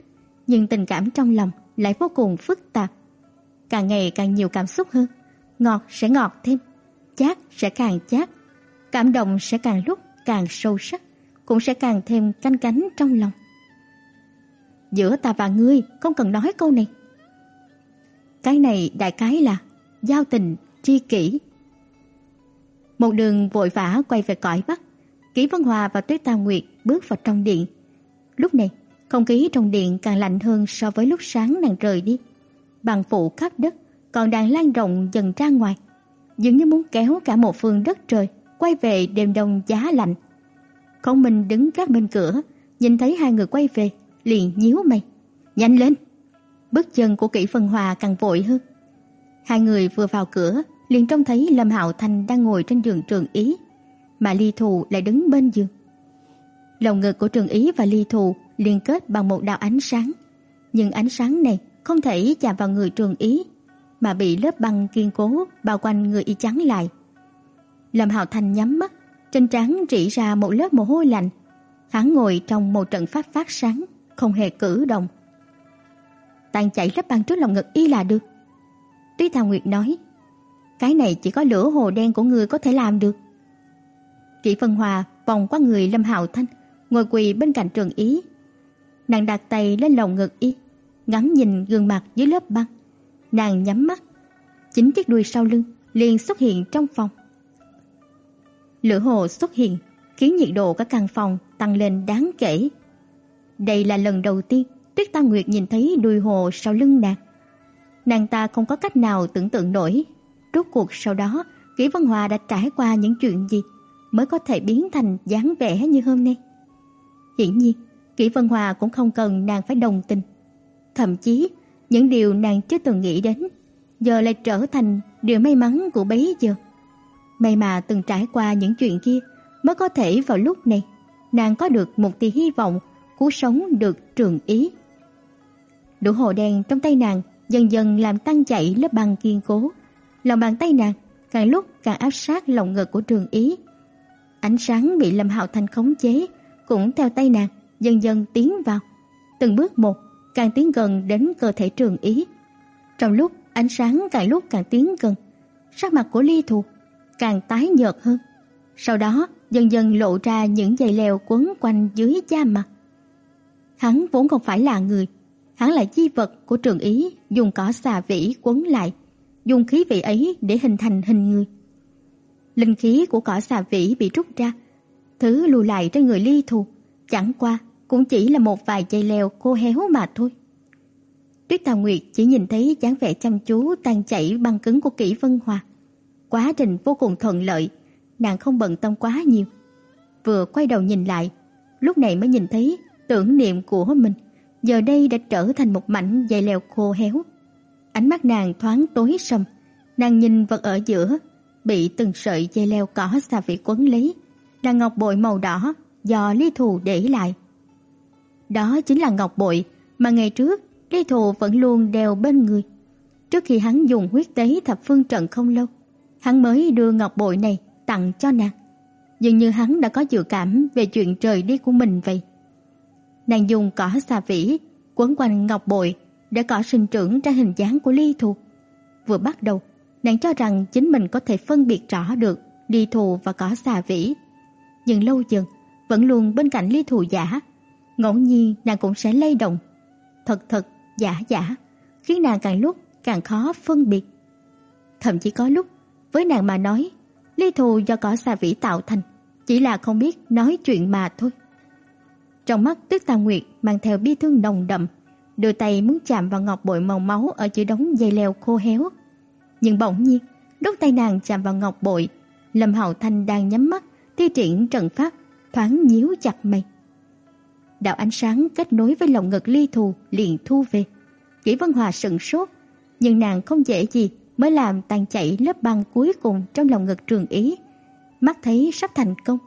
nhưng tình cảm trong lòng lại vô cùng phức tạp. Càng ngày càng nhiều cảm xúc hơn, ngọt sẽ ngọt thêm, chát sẽ càng chát, cảm động sẽ càng lúc càng sâu sắc, cũng sẽ càng thêm canh cánh trong lòng. Giữa ta và ngươi không cần nói câu này. Cái này đại cái là giao tình tri kỷ. Một đường vội vã quay về cõi Bắc, Kỷ Vân Hòa và Tuyết Tam Nguyệt bước vào trong điện. Lúc này, không khí trong điện càng lạnh hơn so với lúc sáng nàng rời đi. Bằng phủ khắp đất còn đang lan rộng dần ra ngoài, dường như muốn kéo cả một phương đất trời quay về đêm đông giá lạnh. Khổng Minh đứng các bên cửa, nhìn thấy hai người quay về, liền nhíu mày. "Nhanh lên!" Bước chân của Kỷ phần Hòa càng vội hơn. Hai người vừa vào cửa, liền trông thấy Lâm Hạo Thành đang ngồi trên giường Trường Ý, mà Ly Thù lại đứng bên giường. Lồng ngực của Trường Ý và Ly Thù liên kết bằng một đạo ánh sáng, nhưng ánh sáng này không thể chạm vào người Trường Ý, mà bị lớp băng kiên cố bao quanh người y chắn lại. Lâm Hạo Thành nhắm mắt, trên trán rỉ ra một lớp mồ hôi lạnh. Hắn ngồi trong một trận pháp phát sáng, không hề cử động. Tan chảy lớp băng trước lòng ngực y là được. Tuy thảo Nguyệt nói, cái này chỉ có lửa hồ đen của người có thể làm được. Kỷ Vân Hòa vòng qua người Lâm Hạo Thanh, ngồi quỳ bên cạnh Trường Ý. Nàng đặt tay lên lồng ngực y, ngắm nhìn gương mặt dưới lớp băng. Nàng nhắm mắt, chính chiếc đuôi sau lưng liền xuất hiện trong phòng. Lửa hồ xuất hiện, khiến nhiệt độ các căn phòng tăng lên đáng kể. Đây là lần đầu tiên Tuyết Tam Nguyệt nhìn thấy đuôi hồ sau lưng nàng. Nàng ta không có cách nào tưởng tượng nổi, rốt cuộc sau đó Kỷ Văn Hòa đã trải qua những chuyện gì mới có thể biến thành dáng vẻ như hôm nay. Hiển nhiên, Kỷ Văn Hòa cũng không cần nàng phải đồng tình. Thậm chí, những điều nàng chưa từng nghĩ đến, giờ lại trở thành điều may mắn của bấy giờ. May mà từng trải qua những chuyện kia mới có thể vào lúc này nàng có được một tia hy vọng cứu sống được trường ý. Đũa hồ đen trong tay nàng dần dần làm tăng chảy lớp băng kiên cố. Lòng bàn tay nàng càng lúc càng áp sát lồng ngực của trường ý. Ánh sáng bị Lâm Hạo Thành khống chế cũng theo tay nàng dần dần tiến vào, từng bước một càng tiến gần đến cơ thể trường ý. Trong lúc ánh sáng càng lúc càng tiến gần, sắc mặt của Ly Thù càng tái nhợt hơn. Sau đó, dần dần lộ ra những dây leo quấn quanh dưới da mặt. Hắn vốn không phải là người, hắn là chi vật của trường ý dùng cỏ xà vĩ quấn lại, dùng khí vị ấy để hình thành hình người. Linh khí của cỏ xà vĩ bị rút ra, thứ lưu lại trên người ly thù, chẳng qua cũng chỉ là một vài dây leo khô héo mà thôi. Tuyết Tà Nguyệt chỉ nhìn thấy dáng vẻ chăm chú tan chảy băng cứng của Kỷ Vân Hòa. Quá trình vô cùng thuận lợi, nàng không bận tâm quá nhiều. Vừa quay đầu nhìn lại, lúc này mới nhìn thấy tưởng niệm của mình giờ đây đã trở thành một mảnh dây leo khô héo. Ánh mắt nàng thoáng tối sầm, nàng nhìn vật ở giữa bị từng sợi dây leo cỏ xà vị quấn lấy, là ngọc bội màu đỏ do Lý Thù để lại. Đó chính là ngọc bội mà ngày trước Lý Thù vẫn luôn đeo bên người. Trước khi hắn dùng huyết tế thập phương trận không lâu, hắn mới đưa ngọc bội này tặng cho nàng. Dường như hắn đã có dự cảm về chuyện trời đi của mình vậy. Nàng dùng cỏ xà vĩ quấn quanh ngọc bội để cỏ sinh trưởng ra hình dáng của ly thù. Vừa bắt đầu, nàng cho rằng chính mình có thể phân biệt rõ được ly thù và cỏ xà vĩ. Nhưng lâu dần, vẫn luôn bên cạnh ly thù giả, ngẫu nhiên nàng cũng sẽ lay động. Thật thật, giả giả, khiến nàng càng lúc càng khó phân biệt. Thậm chí có lúc, với nàng mà nói, ly thù do cỏ xà vĩ tạo thành, chỉ là không biết nói chuyện mà thôi. Trong mắt Tuyết Tà Nguyệt mang theo bi thương nồng đậm, đưa tay muốn chạm vào ngọc bội màu máu ở giữa đống dây leo khô héo. Nhưng bỗng nhiên, đốt tay nàng chạm vào ngọc bội, Lâm Hạo Thanh đang nhắm mắt, thi triển trận pháp, thoáng nhíu chặt mày. Đạo ánh sáng kết nối với lồng ngực ly thù liền thu về. Kỷ Vân Hòa sững sốt, nhưng nàng không dễ gì mới làm tan chảy lớp băng cuối cùng trong lòng ngực Trường Ý. Mắt thấy sắp thành công,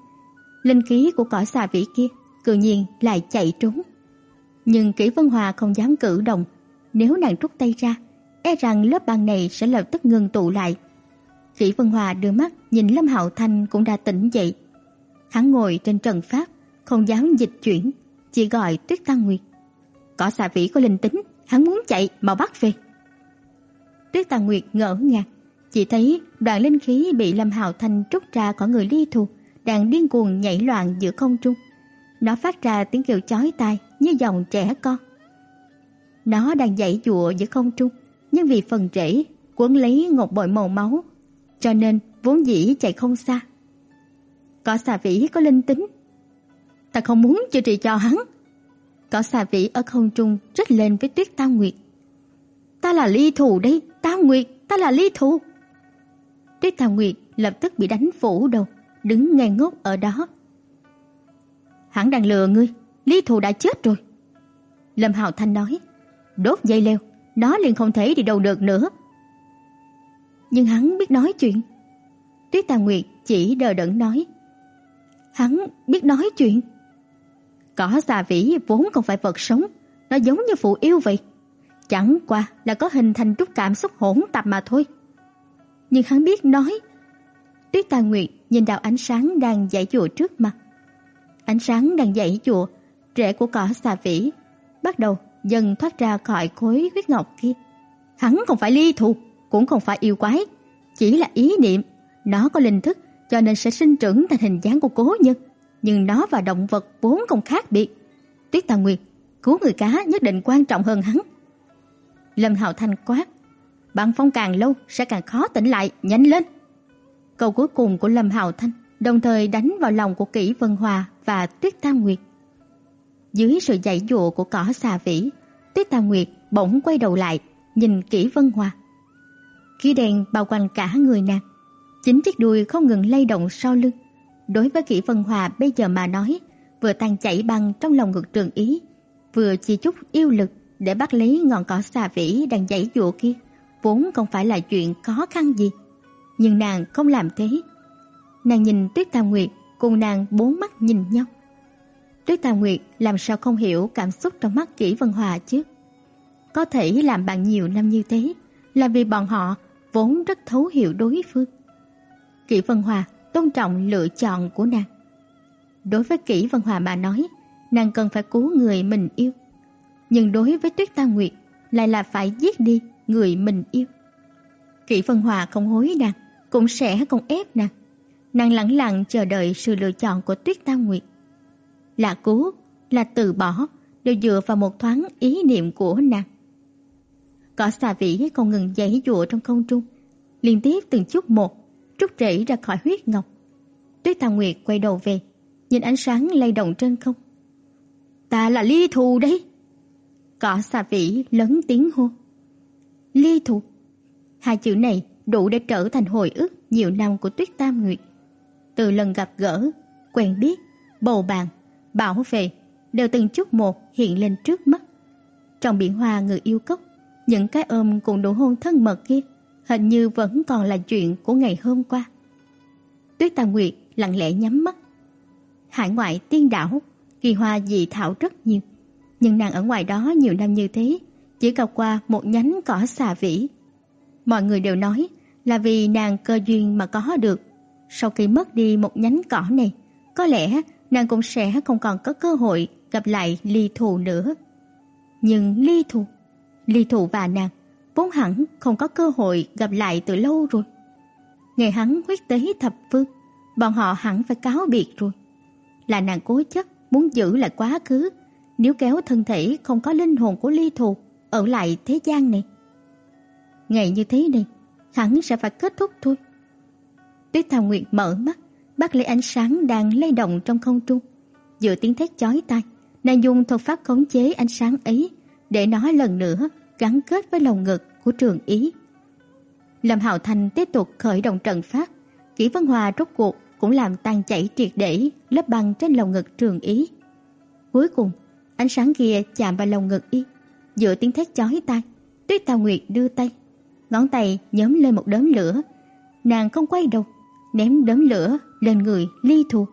linh khí của cõi xà vĩ kia cự nhiên lại chạy trốn. Nhưng Kỷ Vân Hòa không dám cử động, nếu nàng rút tay ra, e rằng lớp băng này sẽ lập tức ngừng tụ lại. Kỷ Vân Hòa đưa mắt nhìn Lâm Hạo Thanh cũng đã tỉnh dậy. Hắn ngồi trên trần pháp, không dám dịch chuyển, chỉ gọi Tuyết Tăng Nguyệt. Cỏ xà vĩ có linh tính, hắn muốn chạy mau bắt về. Tuyết Tà Nguyệt ngỡ ngàng, chỉ thấy đoạn linh khí bị Lâm Hạo Thanh trút ra khỏi người ly thù, đang điên cuồng nhảy loạn giữa không trung. Nó phát ra tiếng kêu chói tai như dòng trẻ con. Nó đang giãy dụa giữa không trung, nhưng vì phần rễ cuốn lấy ngọc bội màu máu, cho nên vốn dĩ chạy không xa. Có xà vĩ có linh tính. Ta không muốn chữa trị cho hắn. Có xà vĩ ở không trung trích lên với Tuyết Tam Nguyệt. Ta là ly thù đấy. Tam Nguyệt, ta là ly Thu. Tuyết Tam Nguyệt lập tức bị đánh phủ đầu, đứng ngây ngốc ở đó hắn đang lừa ngươi, Lý Thu đã chết rồi." Lâm Hạo Thanh nói, "Đốt dây leo, nó liền không thể đi đâu được nữa." Nhưng hắn biết nói chuyện. Tuyết Tam Nguyệt chỉ đờ đẫn nói, "Hắn biết nói chuyện." Cỏ xà vĩ vốn không phải vật sống, nó giống như phụ yêu vậy. Chẳng qua là có hình thành chút cảm xúc hỗn tạp mà thôi. Nhưng hắn biết nói. Tuyết Tà Nguyệt nhìn đạo ánh sáng đang dãy dụa trước mặt, Ánh sáng đang dậy chùa, rễ của cỏ xà vĩ bắt đầu dần thoát ra khỏi khối huyết ngọc kia. Hắn không phải ly thù, cũng không phải yêu quái, chỉ là ý niệm, nó có linh thức cho nên sẽ sinh trưởng thành hình dáng của cố nhân, nhưng nó và động vật vốn không khác biệt. Tuyết Tà Nguyệt, cứu người cá nhất định quan trọng hơn hắn. Lâm Hạo Thanh quát, bằng phong càng lâu sẽ càng khó tỉnh lại, nhanh lên. Câu cuối cùng của Lâm Hạo Thanh đồng thời đánh vào lòng của Kỷ Vân Hòa và Tuyết Tam Nguyệt. Dưới sự dãy dụa của cỏ xà vĩ, Tuyết Tam Nguyệt bỗng quay đầu lại, nhìn Kỷ Vân Hòa. Khí đèn bao quanh cả người nàng, chính chiếc đuôi không ngừng lay động sau lưng. Đối với Kỷ Vân Hòa bây giờ mà nói, vừa tan chảy băng trong lòng ngực Trường Ý, vừa chỉ chút yêu lực để bắt lấy ngọn cỏ xà vĩ đang giãy giụa kia, vốn không phải là chuyện khó khăn gì. Nhưng nàng không làm thế, Nàng nhìn Tuyết Tà Nguyệt cùng nàng bốn mắt nhìn nhau. Tuyết Tà Nguyệt làm sao không hiểu cảm xúc trong mắt Kỷ Vân Hòa chứ? Có thể làm bạn nhiều năm như thế là vì bọn họ vốn rất thấu hiểu đối phương. Kỷ Vân Hòa tôn trọng lựa chọn của nàng. Đối với Kỷ Vân Hòa mà nói, nàng cần phải cứu người mình yêu. Nhưng đối với Tuyết tam Nguyệt lại là phải giết đi người mình yêu. Kỷ Vân Hòa không hối nàng, cũng sẽ không ép nàng nàng lặng lặng chờ đợi sự lựa chọn của Tuyết Tam Nguyệt. Là cứu, là từ bỏ, đều dựa vào một thoáng ý niệm của nàng. Cỏ xà vĩ không ngừng giãy giụa trong không trung, liên tiếp từng chút một, rút rễ ra khỏi huyết ngọc. Tuyết Tam Nguyệt quay đầu về, nhìn ánh sáng lay động trên không. "Ta là Ly Thù đấy." Cỏ xà vĩ lớn tiếng hô. "Ly Thù?" Hai chữ này đủ để trở thành hồi ức nhiều năm của Tuyết Tam Nguyệt từ lần gặp gỡ, quen biết, bầu bạn, bảo vệ đều từng chút một hiện lên trước mắt. Trong biển hoa người yêu cốc, những cái ôm cùng nụ hôn thân mật kia hình như vẫn còn là chuyện của ngày hôm qua. Tuyết Tam Nguyệt lặng lẽ nhắm mắt, hải ngoại tiên đảo, kỳ hoa dị thảo rất nhiều. Nhưng nàng ở ngoài đó nhiều năm như thế, chỉ gặp qua một nhánh cỏ xà vĩ. Mọi người đều nói là vì nàng cơ duyên mà có được. Sau khi mất đi một nhánh cỏ này, có lẽ nàng cũng sẽ không còn có cơ hội gặp lại ly thù nữa. Nhưng ly thù, ly thù và nàng vốn hẳn không có cơ hội gặp lại từ lâu rồi. Ngày hắn huyết tế thập phương, bọn họ hẳn phải cáo biệt rồi. Là nàng cố chấp muốn giữ lại quá khứ, nếu kéo thân thể không có linh hồn của ly thù ở lại thế gian này. Ngày như thế này, hẳn sẽ phải kết thúc thôi. Tuyết Thảo Nguyệt mở mắt, bắt lấy ánh sáng đang lay động trong không trung. Giữa tiếng thét chói tai, nàng dùng thuật pháp khống chế ánh sáng ấy để nó lần nữa gắn kết với lồng ngực của Trường Ý. Lâm Hạo Thành tiếp tục khởi động trận pháp, Kỷ Vân Hòa rốt cuộc cũng làm tan chảy triệt để lớp băng trên lồng ngực Trường Ý. Cuối cùng, ánh sáng kia chạm vào lồng ngực y, giữa tiếng thét chói tai, Tuyết Tào Nguyệt đưa tay, ngón tay nhóm lên một đốm lửa. Nàng không quay đầu, ném đốm lửa lên người Ly Thù.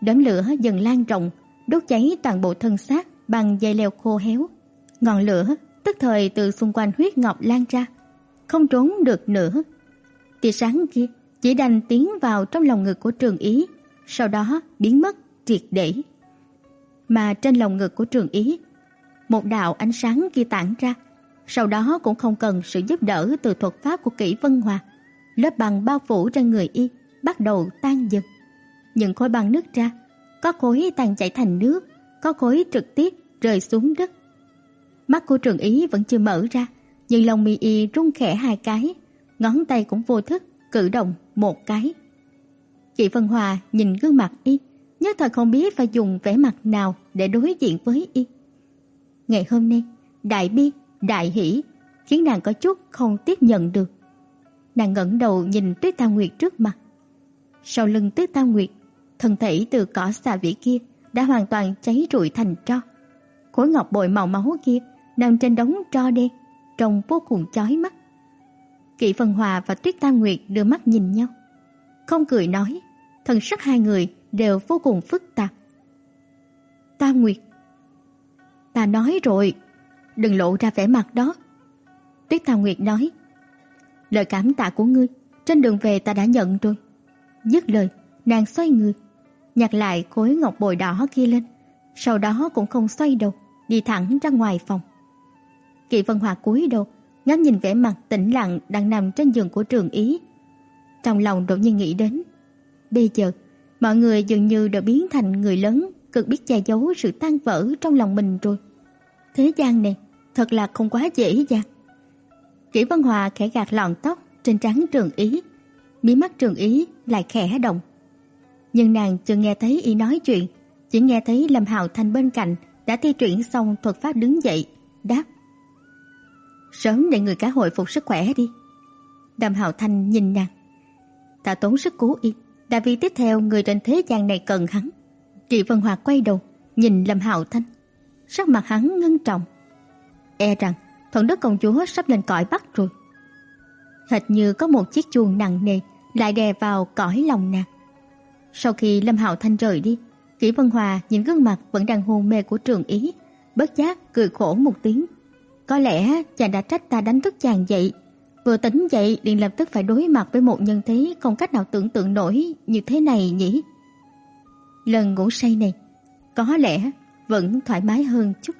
Đốm lửa dần lan rộng, đốt cháy toàn bộ thân xác bằng dây leo khô héo. Ngọn lửa tức thời từ xung quanh huyết ngọc lan ra, không trốn được nữa. Tia sáng kia chỉ đành tiến vào trong lòng ngực của Trường Ý, sau đó biến mất triệt để. Mà trên lòng ngực của Trường Ý, một đạo ánh sáng kia tản ra, sau đó cũng không cần sự giúp đỡ từ thuật pháp của Kỷ Vân Hòa, lớp băng bao phủ trên người y bắt đầu tan dần. Những khối băng nứt ra, có khối tan chảy thành nước, có khối trực tiếp rơi xuống đất. Mắt của Trường Ý vẫn chưa mở ra, nhưng lòng mi y rung khẽ hai cái, ngón tay cũng vô thức cử động một cái. Kỷ Vân Hòa nhìn gương mặt y, nhất thời không biết phải dùng vẻ mặt nào để đối diện với y. Ngày hôm nay, đại bi, đại hỷ, khiến nàng có chút không tiếp nhận được. Nàng ngẩng đầu nhìn Tuyết Tam Nguyệt trước mặt. Sau lưng Tuyết Tam Nguyệt, thân thể từ cỏ xà vĩ kia đã hoàn toàn cháy rụi thành tro. Khối ngọc bội màu máu kia nằm trên đống tro đen, trông vô cùng chói mắt. Kỷ Vân Hòa và Tuyết Tam Nguyệt đưa mắt nhìn nhau. Không cười nói, thần sắc hai người đều vô cùng phức tạp. Tam Nguyệt Ta nói rồi, đừng lộ ra vẻ mặt đó. Tuyết Tam Nguyệt nói, lời cảm tạ của ngươi, trên đường về ta đã nhận rồi. Dứt lời, nàng xoay người, nhặt lại khối ngọc bội đỏ kia lên, sau đó cũng không xoay đầu, đi thẳng ra ngoài phòng. Kỵ Vân Hòa cúi đầu, ngắm nhìn vẻ mặt tĩnh lặng đang nằm trên giường của Trường Ý. Trong lòng đột nhiên nghĩ đến, bây giờ mọi người dường như đã biến thành người lớn cực biết che giấu sự tan vỡ trong lòng mình rồi. Thế gian này thật là không quá dễ dàng. Kỷ văn Hòa khẽ gạt lọn tóc trên trán Trường Ý, mí mắt Trường Ý lại khẽ động. Nhưng nàng chưa nghe thấy y nói chuyện, chỉ nghe thấy Lâm Hạo Thanh bên cạnh đã thi chuyển xong thuật pháp đứng dậy, đáp: Sớm để người cá hồi phục sức khỏe đi. lâm Hạo Thanh nhìn nàng. Ta tốn sức cứu y, là vì tiếp theo người trên thế gian này cần hắn. Trị Vân Hoạt quay đầu, nhìn Lâm Hạo Thanh. Sắc mặt hắn ngưng trọng. E rằng thần đức công chúa sắp lên cõi bắc rồi. Hệt như có một chiếc chuông nặng nề lại đè vào cõi lòng nàng. Sau khi Lâm Hạo Thanh rời đi, Kỷ Vân Hòa nhìn gương mặt vẫn đang hôn mê của Trường Ý, bất giác cười khổ một tiếng. Có lẽ chàng đã trách ta đánh thức chàng dậy. Vừa tỉnh dậy liền lập tức phải đối mặt với một nhân thế không cách nào tưởng tượng nổi như thế này nhỉ. Lần ngủ say này, có lẽ vẫn thoải mái hơn chút.